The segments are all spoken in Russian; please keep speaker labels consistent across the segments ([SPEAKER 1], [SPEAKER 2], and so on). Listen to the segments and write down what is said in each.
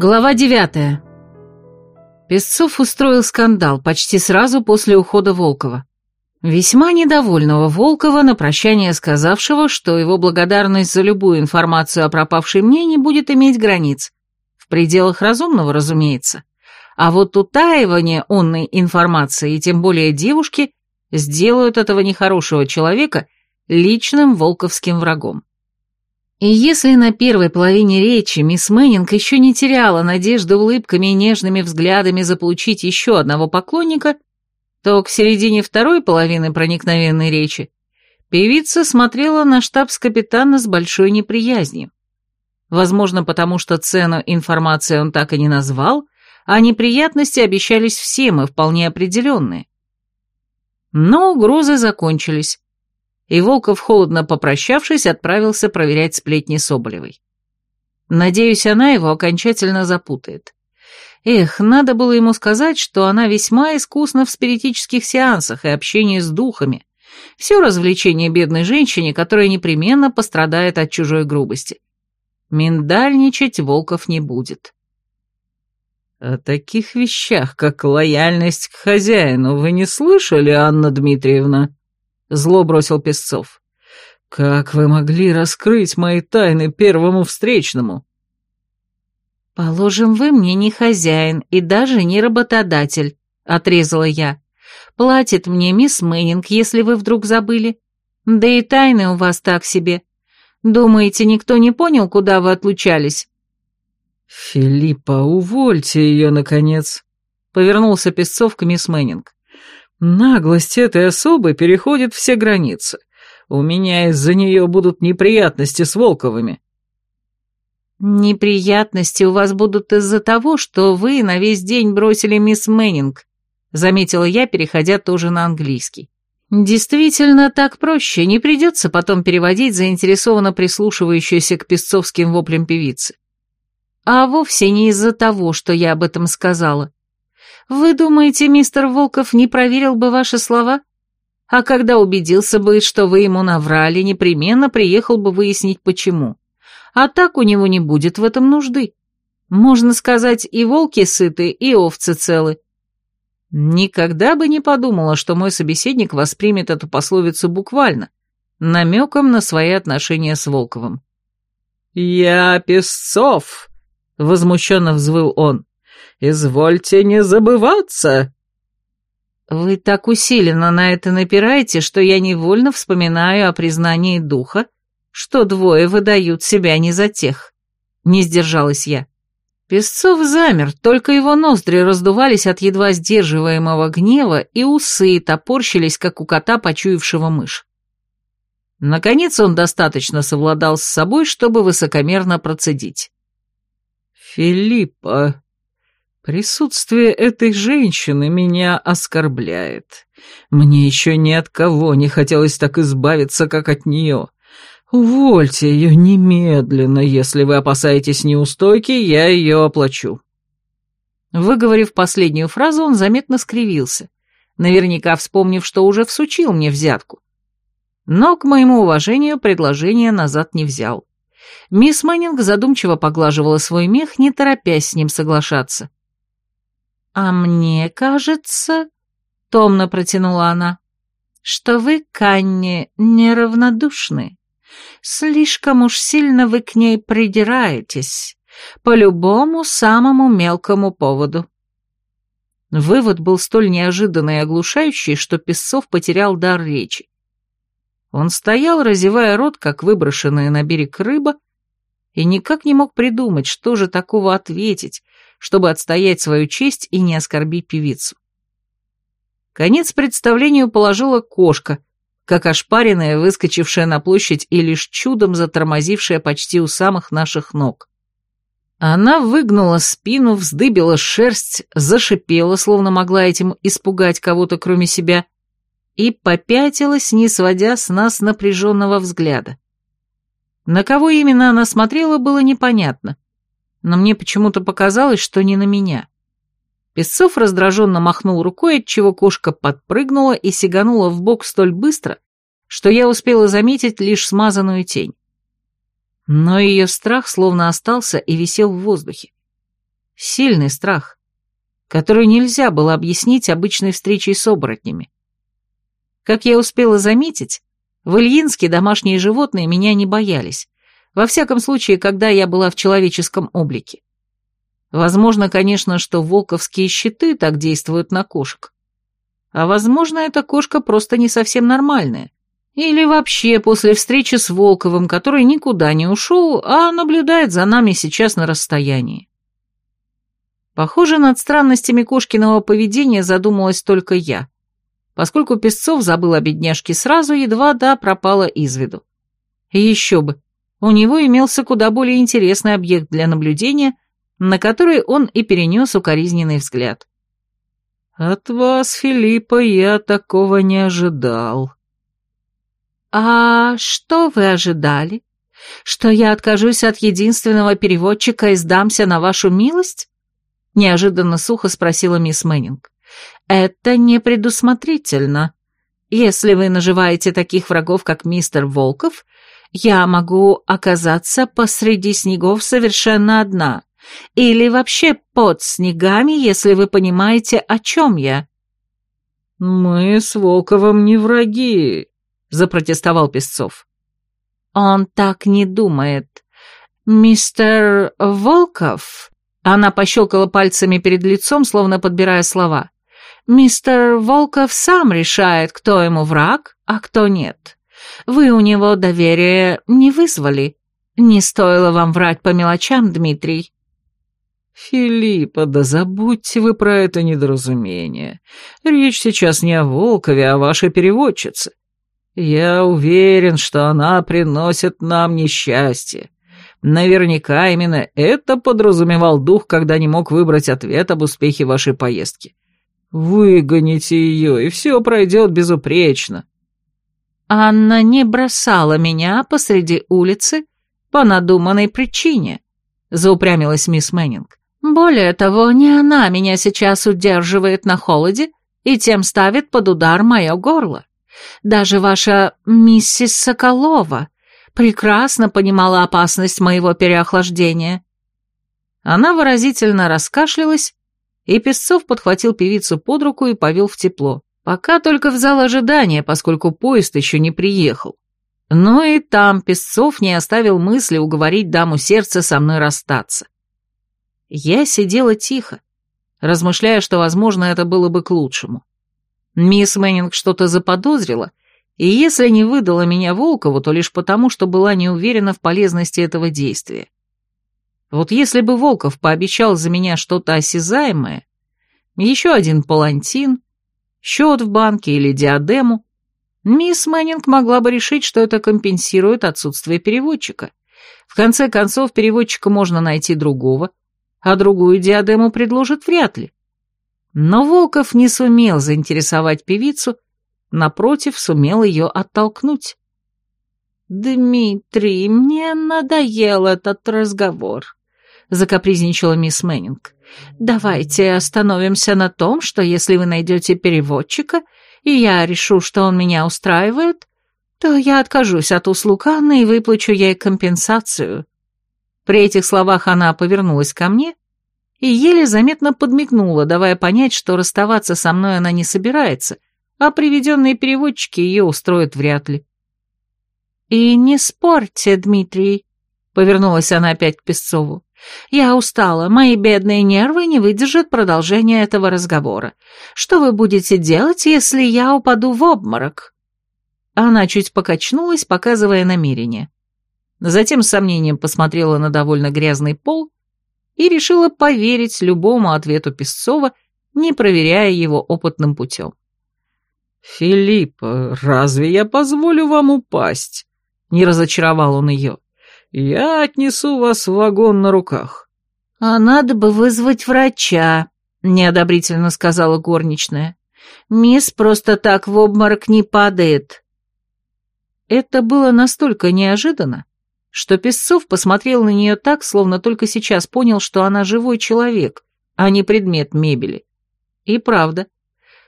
[SPEAKER 1] Глава девятая. Песцов устроил скандал почти сразу после ухода Волкова. Весьма недовольного Волкова на прощание сказавшего, что его благодарность за любую информацию о пропавшей мне не будет иметь границ. В пределах разумного, разумеется. А вот утаивание онной информации, и тем более девушки, сделают этого нехорошего человека личным волковским врагом. И если на первой половине речи мисс Мэннинг еще не теряла надежды улыбками и нежными взглядами заполучить еще одного поклонника, то к середине второй половины проникновенной речи певица смотрела на штабс-капитана с большой неприязнью. Возможно, потому что цену информации он так и не назвал, а неприятности обещались всем и вполне определенные. Но угрозы закончились и Волков, холодно попрощавшись, отправился проверять сплетни Соболевой. Надеюсь, она его окончательно запутает. Эх, надо было ему сказать, что она весьма искусна в спиритических сеансах и общении с духами. Все развлечение бедной женщине, которая непременно пострадает от чужой грубости. Миндальничать Волков не будет. «О таких вещах, как лояльность к хозяину, вы не слышали, Анна Дмитриевна?» Зло бросил Песцов. «Как вы могли раскрыть мои тайны первому встречному?»
[SPEAKER 2] «Положим, вы мне не хозяин и даже не работодатель», — отрезала я. «Платит мне мисс Мэннинг, если вы вдруг забыли. Да и тайны у вас так себе. Думаете, никто не понял, куда вы отлучались?»
[SPEAKER 1] «Филиппа, увольте ее, наконец», — повернулся Песцов к мисс Мэннинг. Наглость этой особы переходит все границы. У меня из-за нее будут неприятности с Волковыми.
[SPEAKER 2] Неприятности у вас будут из-за того, что вы на весь день бросили мисс Мэннинг, заметила я, переходя тоже на английский. Действительно, так проще, не придется потом переводить заинтересованно прислушивающуюся к песцовским воплям певицы. А вовсе не из-за того, что я об этом сказала. Вы думаете, мистер Волков не проверил бы ваши слова? А когда убедился бы, что вы ему наврали, непременно приехал бы выяснить, почему. А так у него не будет в этом нужды. Можно сказать, и волки сыты, и овцы целы. Никогда бы не подумала, что мой собеседник воспримет эту пословицу буквально, намеком на свои отношения с Волковым.
[SPEAKER 1] «Я Песцов!» — возмущенно взвыл он. Извольте не забываться!»
[SPEAKER 2] «Вы так усиленно на это напираете, что я невольно вспоминаю о признании духа, что двое выдают себя не за тех». Не сдержалась я. Песцов замер, только его ноздри раздувались от едва сдерживаемого гнева, и усы топорщились, как у кота, почуявшего мышь. Наконец он достаточно совладал с собой, чтобы высокомерно процедить.
[SPEAKER 1] «Филиппа, Присутствие этой женщины меня оскорбляет. Мне еще ни от кого не хотелось так избавиться, как от нее. Увольте ее немедленно, если вы опасаетесь неустойки, я ее оплачу».
[SPEAKER 2] Выговорив последнюю фразу, он заметно скривился, наверняка вспомнив, что уже всучил мне взятку. Но, к моему уважению, предложение назад не взял. Мисс Мэннинг задумчиво поглаживала свой мех, не торопясь с ним соглашаться. «А мне кажется...» — томно протянула она, — «что вы к Анне неравнодушны. Слишком уж сильно вы к ней придираетесь, по любому самому мелкому поводу». Вывод был столь неожиданный и оглушающий, что Песцов потерял дар речи. Он стоял, разевая рот, как выброшенная на берег рыба, и никак не мог придумать, что же такого ответить, чтобы отстоять свою честь и не оскорбить певицу. Конец представлению положила кошка, как ошпаренная, выскочившая на площадь и лишь чудом затормозившая почти у самых наших ног. Она выгнула спину, вздыбила шерсть, зашипела, словно могла этим испугать кого-то кроме себя, и попятилась, не сводя с нас напряженного взгляда. На кого именно она смотрела, было непонятно, но мне почему-то показалось, что не на меня. Песцов раздраженно махнул рукой, отчего кошка подпрыгнула и сиганула в бок столь быстро, что я успела заметить лишь смазанную тень. Но ее страх словно остался и висел в воздухе.
[SPEAKER 1] Сильный страх, который нельзя было объяснить обычной встречей с оборотнями. Как я успела заметить, в Ильинске домашние животные меня не боялись, во всяком случае, когда я была в человеческом облике. Возможно, конечно, что волковские щиты так действуют на кошек. А возможно, эта кошка просто не совсем нормальная. Или вообще после встречи с Волковым, который никуда не ушел, а наблюдает за нами сейчас на расстоянии. Похоже, над странностями кошкиного поведения задумалась только я, поскольку Песцов забыл о бедняжке сразу, едва да пропала из виду. Еще бы, у него имелся куда более интересный объект для наблюдения, на который он и перенес укоризненный взгляд. «От вас, Филиппа, я такого не ожидал»,
[SPEAKER 2] «А что вы ожидали? Что я откажусь от единственного переводчика и сдамся на вашу милость?» Неожиданно сухо спросила мисс Мэннинг. «Это непредусмотрительно. Если вы наживаете таких врагов, как мистер Волков, я могу оказаться посреди снегов совершенно одна. Или вообще под снегами, если вы понимаете, о чем я».
[SPEAKER 1] «Мы с Волковым не враги», — запротестовал Песцов.
[SPEAKER 2] «Он так не думает. Мистер Волков...» Она пощелкала пальцами перед лицом, словно подбирая слова. «Мистер Волков сам решает, кто ему враг, а кто нет. Вы у него доверия не вызвали. Не стоило вам врать по мелочам, Дмитрий».
[SPEAKER 1] «Филиппа, да забудьте вы про это недоразумение. Речь сейчас не о Волкове, а о вашей переводчице. Я уверен, что она приносит нам несчастье. Наверняка именно это подразумевал дух, когда не мог выбрать ответ об успехе вашей поездки. Выгоните ее, и все пройдет безупречно.
[SPEAKER 2] Анна не бросала меня посреди улицы по надуманной причине, заупрямилась мисс Мэннинг. Более того, не она меня сейчас удерживает на холоде и тем ставит под удар мое горло. Даже ваша миссис Соколова прекрасно понимала опасность моего переохлаждения». Она выразительно раскашлялась, и Песцов подхватил певицу под руку и повел в тепло. Пока только в зал ожидания, поскольку поезд еще не приехал. Но и там Песцов не оставил мысли уговорить даму сердца со мной расстаться. Я сидела тихо, размышляя, что, возможно, это было бы к лучшему. Мисс Мэннинг что-то заподозрила, и если не выдала меня Волкову, то лишь потому, что была не уверена в полезности этого действия. Вот если бы Волков пообещал за меня что-то осязаемое, еще один палантин, счет в банке или диадему, мисс Мэннинг могла бы решить, что это компенсирует отсутствие переводчика. В конце концов, переводчика можно найти другого, а другую диадему предложат вряд ли. Но Волков не сумел заинтересовать певицу, напротив, сумел ее оттолкнуть. «Дмитрий, мне надоел этот разговор», — закапризничала мисс Мэннинг. «Давайте остановимся на том, что если вы найдете переводчика, и я решу, что он меня устраивает, то я откажусь от услуг Анны и выплачу ей компенсацию». При этих словах она повернулась ко мне и еле заметно подмигнула, давая понять, что расставаться со мной она не собирается, а приведенные переводчики ее устроят вряд ли. «И не спорьте, Дмитрий», — повернулась она опять к Песцову. «Я устала, мои бедные нервы не выдержат продолжения этого разговора. Что вы будете делать, если я упаду в обморок?» Она чуть покачнулась, показывая намерение. Затем с сомнением посмотрела на довольно грязный пол и решила поверить любому ответу Песцова, не проверяя его опытным путем.
[SPEAKER 1] «Филипп, разве я позволю вам упасть?» — не разочаровал он ее. «Я отнесу вас в вагон на руках».
[SPEAKER 2] «А надо бы вызвать врача», — неодобрительно сказала горничная. «Мисс просто так в обморок не падает».
[SPEAKER 1] Это было настолько неожиданно, что Песцов посмотрел на нее так, словно только сейчас понял, что она живой человек, а не предмет мебели. И правда.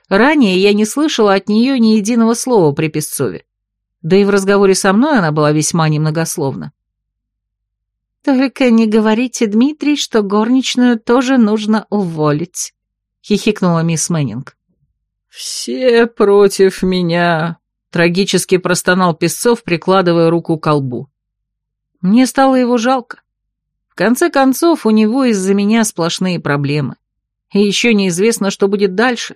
[SPEAKER 1] Ранее я не слышала от нее ни единого слова при Песцове. Да и в разговоре со мной она была весьма немногословна. «Только не говорите, Дмитрий, что горничную тоже нужно уволить», — хихикнула мисс Мэннинг.
[SPEAKER 2] «Все против меня», — трагически простонал Песцов, прикладывая руку к колбу. Мне стало его жалко. В конце концов, у него из-за меня сплошные проблемы. И еще неизвестно, что будет дальше.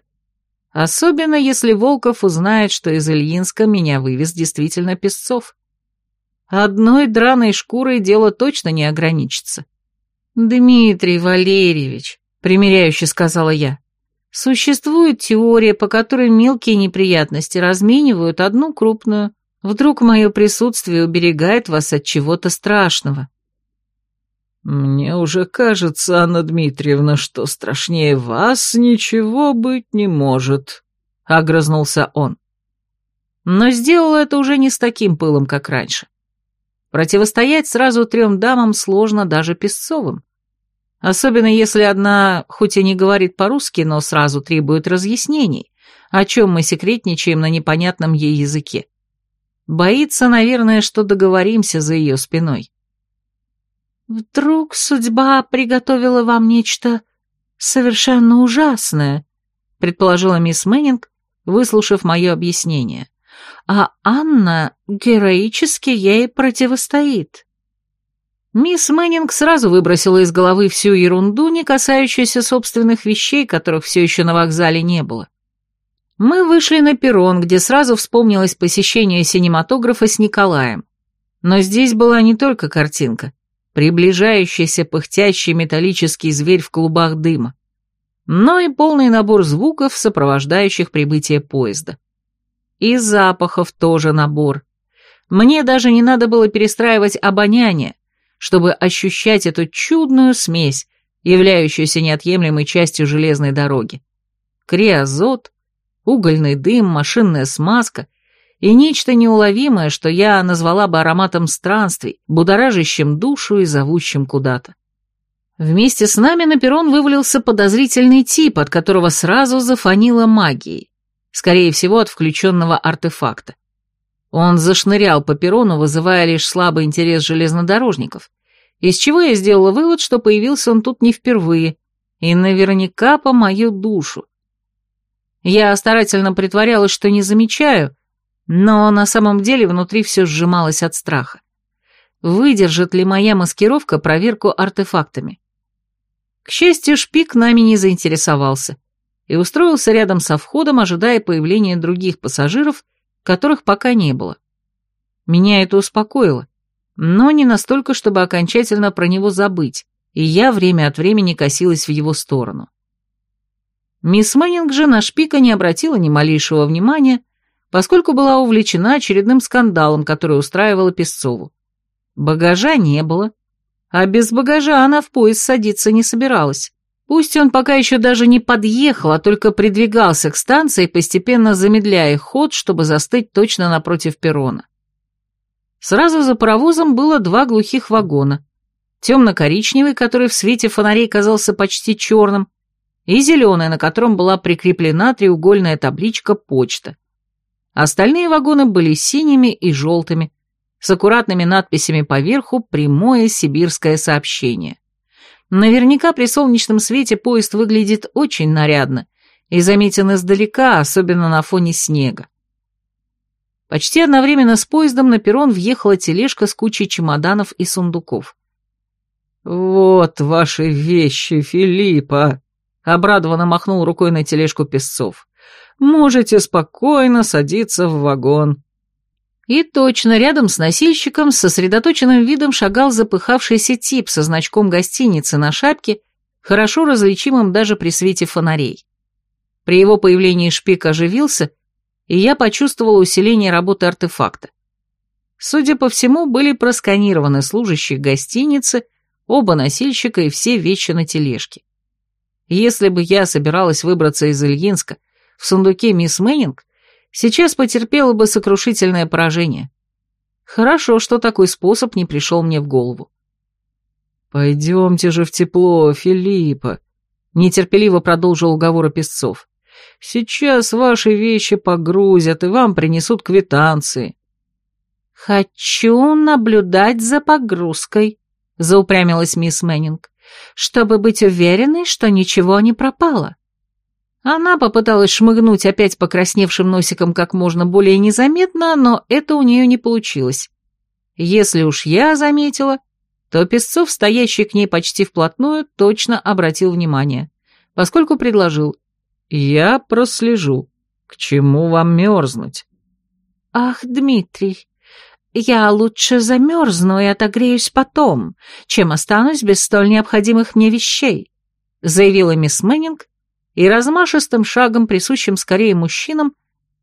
[SPEAKER 2] Особенно, если Волков узнает, что из Ильинска меня вывез действительно Песцов. Одной драной шкурой дело точно не ограничится. «Дмитрий Валерьевич», — примиряюще сказала я, — «существует теория, по которой мелкие неприятности разменивают одну крупную. Вдруг мое присутствие уберегает вас от чего-то страшного».
[SPEAKER 3] «Мне уже кажется, Анна Дмитриевна, что страшнее вас ничего быть не может», — огрызнулся он.
[SPEAKER 2] Но сделал это уже не с таким пылом, как раньше. Противостоять сразу трем дамам сложно даже Песцовым. Особенно если одна, хоть и не говорит по-русски, но сразу требует разъяснений, о чем мы секретничаем на непонятном ей языке. Боится, наверное, что договоримся за ее спиной.
[SPEAKER 1] «Вдруг судьба приготовила вам нечто совершенно ужасное», предположила мисс Мэннинг, выслушав мое объяснение. «А Анна героически ей противостоит».
[SPEAKER 2] Мисс Мэннинг сразу выбросила из головы всю ерунду, не касающуюся собственных вещей, которых все еще на вокзале не было. Мы вышли на перрон, где сразу вспомнилось посещение синематографа с Николаем. Но здесь была не только картинка приближающийся пыхтящий металлический зверь в клубах дыма, но и полный набор звуков, сопровождающих прибытие поезда. И запахов тоже набор. Мне даже не надо было перестраивать обоняние, чтобы ощущать эту чудную смесь, являющуюся неотъемлемой частью железной дороги. Криозот, угольный дым, машинная смазка и нечто неуловимое, что я назвала бы ароматом странствий, будоражащим душу и зовущим куда-то. Вместе с нами на перрон вывалился подозрительный тип, от которого сразу зафонило магией, скорее всего, от включенного артефакта. Он зашнырял по перрону, вызывая лишь слабый интерес железнодорожников, из чего я сделала вывод, что появился он тут не впервые, и наверняка по мою душу. Я старательно притворялась, что не замечаю, но на самом деле внутри все сжималось от страха. Выдержит ли моя маскировка проверку артефактами? К счастью, шпик нами не заинтересовался и устроился рядом со входом, ожидая появления других пассажиров, которых пока не было. Меня это успокоило, но не настолько, чтобы окончательно про него забыть, и я время от времени косилась в его сторону. Мисс Мэннинг же на шпика не обратила ни малейшего внимания, поскольку была увлечена очередным скандалом, который устраивала Песцову. Багажа не было, а без багажа она в поезд садиться не собиралась. Пусть он пока еще даже не подъехал, а только придвигался к станции, постепенно замедляя ход, чтобы застыть точно напротив перрона. Сразу за паровозом было два глухих вагона. Темно-коричневый, который в свете фонарей казался почти черным, и зеленый, на котором была прикреплена треугольная табличка «Почта». Остальные вагоны были синими и желтыми, с аккуратными надписями поверху «Прямое сибирское сообщение». Наверняка при солнечном свете поезд выглядит очень нарядно и заметен издалека, особенно на фоне снега. Почти одновременно с поездом на перрон въехала тележка с кучей чемоданов и сундуков.
[SPEAKER 3] «Вот ваши вещи, Филиппа!» — обрадованно махнул рукой на тележку Песцов можете спокойно садиться в вагон».
[SPEAKER 2] И точно рядом с носильщиком с сосредоточенным видом шагал запыхавшийся тип со значком гостиницы на шапке, хорошо различимым даже при свете фонарей. При его появлении шпик оживился, и я почувствовала усиление работы артефакта. Судя по всему, были просканированы служащие гостиницы, оба носильщика и все вещи на тележке. Если бы я собиралась выбраться из Ильинска в сундуке мисс Мэннинг, сейчас потерпела бы сокрушительное поражение. Хорошо, что такой способ не пришел мне в голову.
[SPEAKER 3] «Пойдемте же в тепло, Филиппа», — нетерпеливо продолжил уговор Песцов. «Сейчас ваши вещи погрузят и вам принесут квитанции».
[SPEAKER 1] «Хочу наблюдать за погрузкой», — заупрямилась мисс Мэннинг, «чтобы быть уверенной, что ничего не пропало». Она попыталась шмыгнуть опять покрасневшим носиком как можно более незаметно, но это у нее не получилось. Если уж я заметила, то Песцов, стоящий к ней почти вплотную, точно обратил внимание, поскольку предложил «Я прослежу. К чему вам мерзнуть?»
[SPEAKER 2] «Ах, Дмитрий, я лучше замерзну и отогреюсь потом, чем останусь без столь необходимых мне вещей», заявила мисс Мэннинг, и размашистым шагом, присущим скорее мужчинам,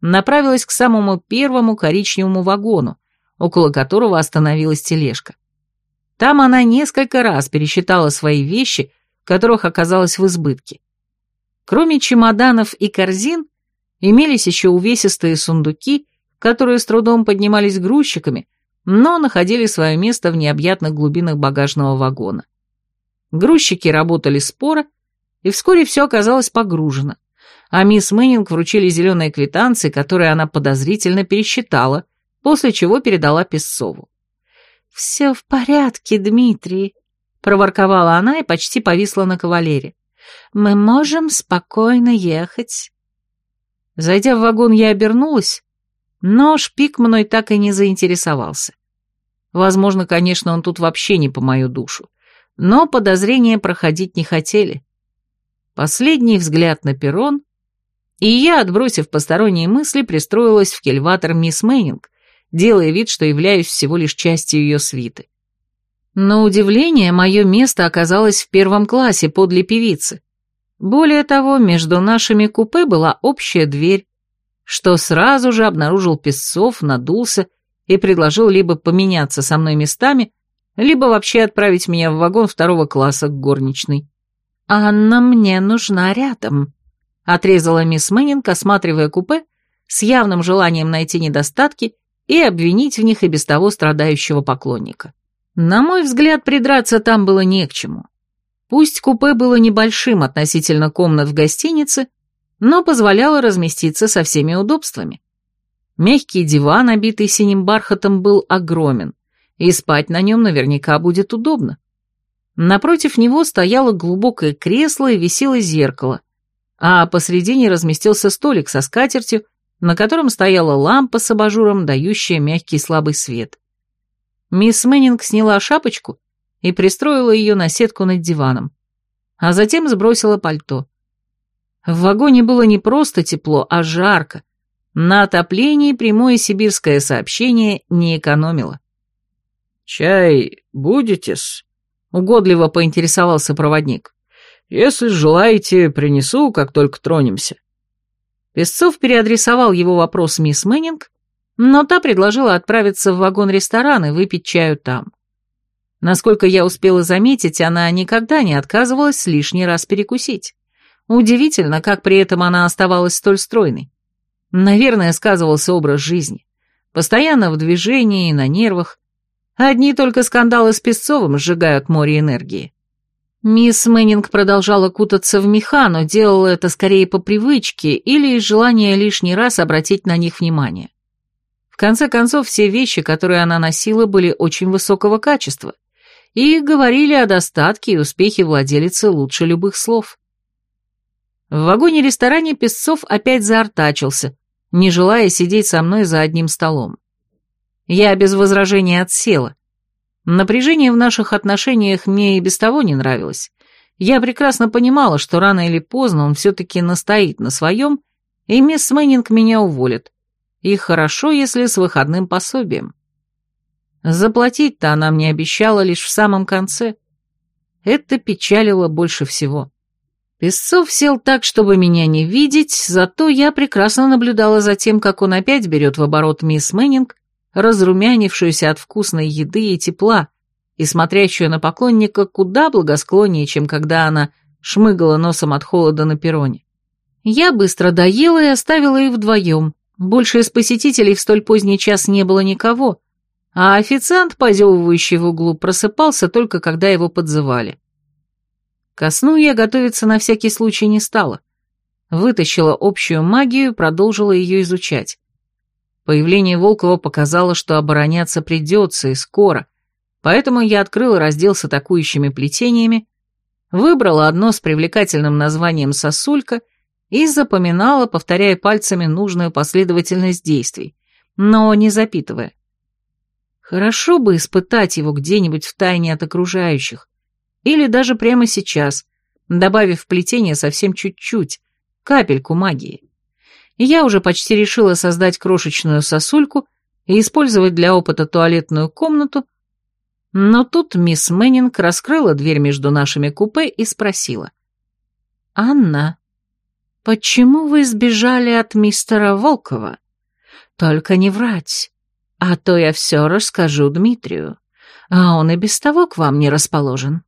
[SPEAKER 2] направилась к самому первому коричневому вагону, около которого остановилась тележка. Там она несколько раз пересчитала свои вещи, которых оказалось в избытке. Кроме чемоданов и корзин, имелись еще увесистые сундуки, которые с трудом поднимались грузчиками, но находили свое место в необъятных глубинах багажного вагона. Грузчики работали споро, и вскоре все оказалось погружено, а мисс Мэннинг вручили зеленые квитанции, которые она подозрительно пересчитала, после чего передала Песцову. «Все в порядке, Дмитрий», — проворковала она и почти повисла на кавалере. «Мы можем спокойно ехать». Зайдя в вагон, я обернулась, но шпик мной так и не заинтересовался. Возможно, конечно, он тут вообще не по мою душу, но подозрения проходить не хотели. Последний взгляд на перрон, и я, отбросив посторонние мысли, пристроилась в кельватор мисс Мэннинг, делая вид, что являюсь всего лишь частью ее свиты. На удивление, мое место оказалось в первом классе подле певицы. Более того, между нашими купе была общая дверь, что сразу же обнаружил Песцов, надулся и предложил либо поменяться со мной местами, либо вообще отправить меня в вагон второго класса к горничной. «Анна мне нужна рядом», — отрезала мисс Мэннинг, осматривая купе, с явным желанием найти недостатки и обвинить в них и без того страдающего поклонника. На мой взгляд, придраться там было не к чему. Пусть купе было небольшим относительно комнат в гостинице, но позволяло разместиться со всеми удобствами. Мягкий диван, обитый синим бархатом, был огромен, и спать на нем наверняка будет удобно. Напротив него стояло глубокое кресло и висело зеркало, а посредине разместился столик со скатертью, на котором стояла лампа с абажуром, дающая мягкий слабый свет. Мисс Мэннинг сняла шапочку и пристроила ее на сетку над диваном, а затем сбросила пальто. В вагоне было не просто тепло, а жарко. На отоплении прямое сибирское сообщение не экономило.
[SPEAKER 3] «Чай будете-с?» Угодливо поинтересовался проводник. «Если желаете, принесу, как только тронемся».
[SPEAKER 1] Песцов переадресовал его вопрос мисс Мэннинг, но та предложила отправиться в вагон-ресторан и выпить чаю там. Насколько я успела заметить, она никогда не отказывалась лишний раз перекусить. Удивительно, как при этом она оставалась столь стройной. Наверное, сказывался образ жизни. Постоянно в движении на нервах, Одни только скандалы с Песцовым сжигают море энергии. Мисс Мэннинг продолжала кутаться в меха, но делала это скорее по привычке или из желания лишний раз обратить на них внимание. В конце концов, все вещи, которые она носила, были очень высокого качества и говорили о достатке и успехе владелицы лучше любых слов. В вагоне-ресторане Песцов опять заортачился, не желая сидеть со мной за одним столом. Я без возражения отсела. Напряжение в наших отношениях мне и без того не нравилось. Я прекрасно понимала, что рано или поздно он все-таки настоит на своем, и мисс Мэннинг меня уволит. И хорошо, если с выходным пособием. Заплатить-то она мне обещала лишь в самом конце. Это печалило больше всего. Песцов сел так, чтобы меня не видеть, зато я прекрасно наблюдала за тем, как он опять берет в оборот мисс Мэннинг разрумянившуюся от вкусной еды и тепла, и смотрящую на поклонника куда благосклоннее, чем когда она шмыгала носом от холода на перроне. Я быстро доела и оставила их вдвоем. Больше из посетителей в столь поздний час не было никого, а официант, позевывающий в углу, просыпался только когда его подзывали. Ко сну я готовиться на всякий случай не стала. Вытащила общую магию и продолжила ее изучать. Появление Волкова показало, что обороняться придется и скоро,
[SPEAKER 2] Поэтому я открыла раздел с атакующими плетениями, выбрала одно с привлекательным названием «сосулька» и запоминала, повторяя пальцами нужную последовательность действий, но не запитывая. Хорошо бы испытать его где-нибудь в тайне от окружающих, или даже прямо сейчас, добавив в плетение совсем чуть-чуть, капельку магии. Я уже почти решила создать крошечную сосульку и использовать для опыта туалетную комнату, но тут мисс Мэннинг раскрыла дверь между нашими купе и спросила. «Анна, почему вы сбежали от мистера Волкова? Только не врать, а то я все расскажу Дмитрию, а он и без того к вам не расположен».